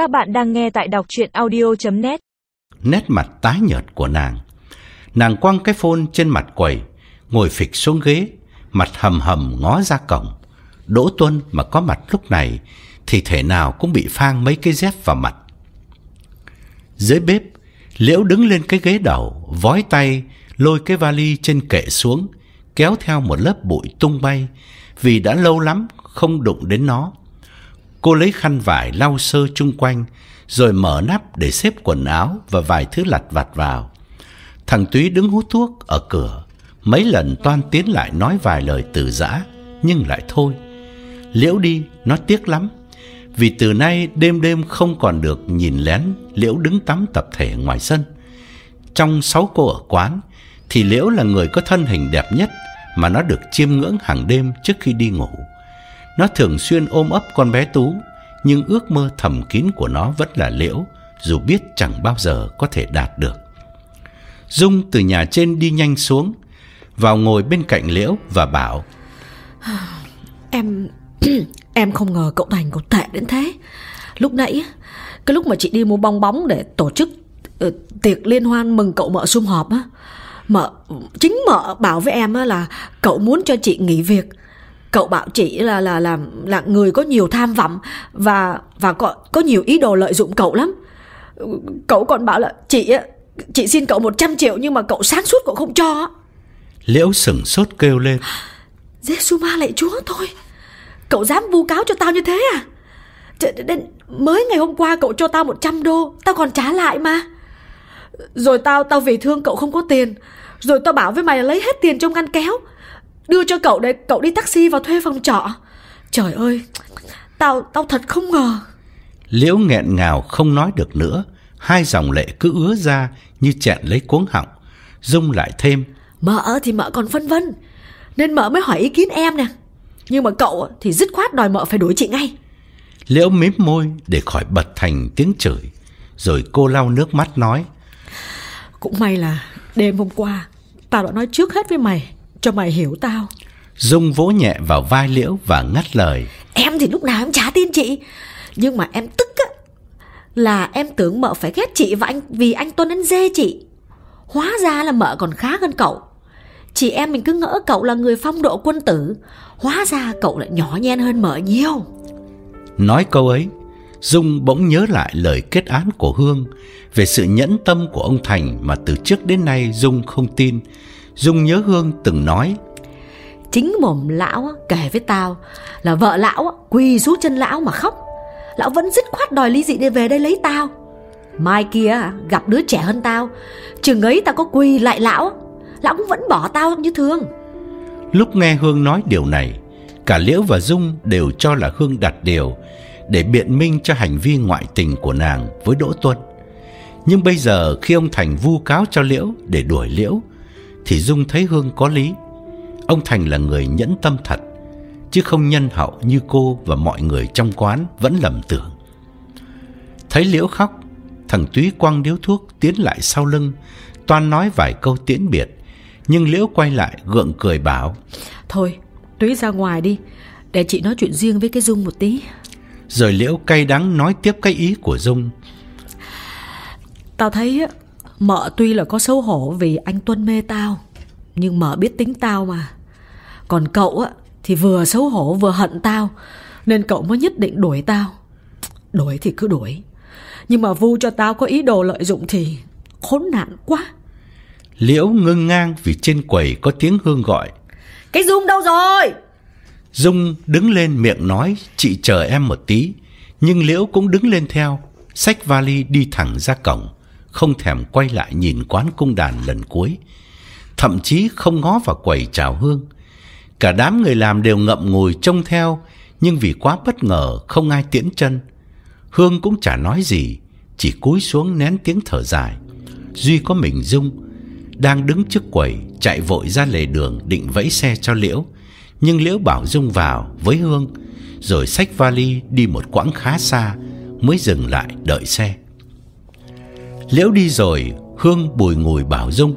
Các bạn đang nghe tại đọc chuyện audio.net Nét mặt tái nhợt của nàng. Nàng quăng cái phone trên mặt quầy, Ngồi phịch xuống ghế, Mặt hầm hầm ngó ra cổng. Đỗ Tuân mà có mặt lúc này Thì thể nào cũng bị phang mấy cái dép vào mặt. Dưới bếp, Liễu đứng lên cái ghế đầu, Vói tay, lôi cái vali trên kệ xuống, Kéo theo một lớp bụi tung bay, Vì đã lâu lắm không đụng đến nó. Cô lấy khăn vải lau sơ chung quanh, rồi mở nắp để xếp quần áo và vài thứ lặt vặt vào. Thằng Túy đứng hút thuốc ở cửa, mấy lần toan tiến lại nói vài lời từ giã, nhưng lại thôi. Liễu đi, nó tiếc lắm, vì từ nay đêm đêm không còn được nhìn lén Liễu đứng tắm tập thể ngoài sân. Trong sáu cô ở quán, thì Liễu là người có thân hình đẹp nhất mà nó được chiêm ngưỡng hàng đêm trước khi đi ngủ. Nó thường xuyên ôm ấp con bé Tú, nhưng ước mơ thầm kín của nó vẫn là Liễu, dù biết chẳng bao giờ có thể đạt được. Dung từ nhà trên đi nhanh xuống, vào ngồi bên cạnh Liễu và bảo: Em em không ngờ cậu Thành có tệ đến thế. Lúc nãy cái lúc mà chị đi mua bong bóng để tổ chức uh, tiệc liên hoan mừng cậu mợ sum họp á, mợ chính mợ bảo với em á là cậu muốn cho chị nghỉ việc cậu bảo chị là là là là người có nhiều tham vọng và và có có nhiều ý đồ lợi dụng cậu lắm. Cậu còn bảo là chị chị xin cậu 100 triệu nhưng mà cậu sáng suốt cậu không cho liễu sừng sốt kêu lên. Giê ma lạy chúa thôi. Cậu dám vu cáo cho tao như thế à? Đến mới ngày hôm qua cậu cho tao 100 đô tao còn trả lại mà. Rồi tao tao vì thương cậu không có tiền. Rồi tao bảo với mày là lấy hết tiền trong ngăn kéo Đưa cho cậu để cậu đi taxi vào thuê phòng trọ. Trời ơi Tao tao thật không ngờ. Liễu nghẹn ngào không nói được nữa Hai dòng lệ cứ ứa ra Như chẹn lấy cuống họng. Dung lại thêm Mợ thì mợ còn phân vân Nên mợ mới hỏi ý kiến em nè. Nhưng mà cậu thì dứt khoát đòi mợ phải đuổi chị ngay. Liễu mím môi để khỏi bật thành tiếng chửi Rồi cô lau nước mắt nói Cũng may là đêm hôm qua Tao đã nói trước hết với mày cho mày hiểu tao. Dung vỗ nhẹ vào vai Liễu và ngắt lời. Em thì lúc nào em chả tin chị. Nhưng mà em tức á Là em tưởng mợ phải ghét chị và anh Vì anh Tuân anh dê chị. Hóa ra là mợ còn khá hơn cậu. Chị em mình cứ ngỡ cậu là người phong độ quân tử. Hóa ra cậu lại nhỏ nhen hơn mợ nhiều. Nói câu ấy Dung bỗng nhớ lại lời kết án của Hương Về sự nhẫn tâm của ông Thành Mà từ trước đến nay Dung không tin Dung nhớ Hương từng nói Chính mồm lão kể với tao Là vợ lão quỳ xuống chân lão mà khóc. Lão vẫn dứt khoát đòi ly dị để về đây lấy tao. Mai kia gặp đứa trẻ hơn tao Chừng ấy tao có quỳ lại lão Lão cũng vẫn bỏ tao như thương Lúc nghe Hương nói điều này Cả Liễu và Dung đều cho là Hương đặt điều Để biện minh cho hành vi ngoại tình của nàng với Đỗ Tuân Nhưng bây giờ khi ông Thành vu cáo cho Liễu để đuổi Liễu thì Dung thấy Hương có lý. Ông Thành là người nhẫn tâm thật, chứ không nhân hậu như cô và mọi người trong quán vẫn lầm tưởng. Thấy Liễu khóc, thằng Túy quăng điếu thuốc tiến lại sau lưng, toan nói vài câu tiễn biệt, nhưng Liễu quay lại gượng cười bảo: "Thôi, Túy ra ngoài đi, để chị nói chuyện riêng với cái Dung một tí." Rồi Liễu cay đắng nói tiếp cái ý của Dung. Tao thấy Mợ tuy là có xấu hổ vì anh Tuân mê tao Nhưng mợ biết tính tao mà. Còn cậu á Thì vừa xấu hổ vừa hận tao Nên cậu mới nhất định đuổi tao. Đuổi thì cứ đuổi. Nhưng mà vu cho tao có ý đồ lợi dụng thì Khốn nạn quá. Liễu ngưng ngang vì trên quầy có tiếng Hương gọi. Cái Dung đâu rồi? Dung đứng lên miệng nói Chị chờ em một tí. Nhưng Liễu cũng đứng lên theo Xách vali đi thẳng ra cổng không thèm quay lại nhìn quán cung đàn lần cuối, thậm chí không ngó vào quầy chào hương. Cả đám người làm đều ngậm ngùi trông theo, nhưng vì quá bất ngờ không ai tiễn chân. Hương cũng chả nói gì, chỉ cúi xuống nén tiếng thở dài. Duy có mình Dung đang đứng trước quầy chạy vội ra lề đường định vẫy xe cho Liễu, nhưng Liễu bảo Dung vào với Hương, rồi xách vali đi một quãng khá xa mới dừng lại đợi xe. Liễu đi rồi Hương bùi ngùi bảo Dung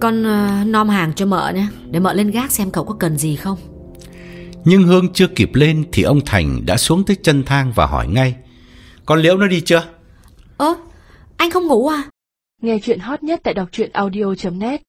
Con uh, nom hàng cho mợ nhé Để mợ lên gác xem cậu có cần gì không Nhưng Hương chưa kịp lên Thì ông Thành đã xuống tới chân thang và hỏi ngay Con Liễu nó đi chưa? Ơ, anh không ngủ à? Nghe chuyện hot nhất tại đọc truyện audio.net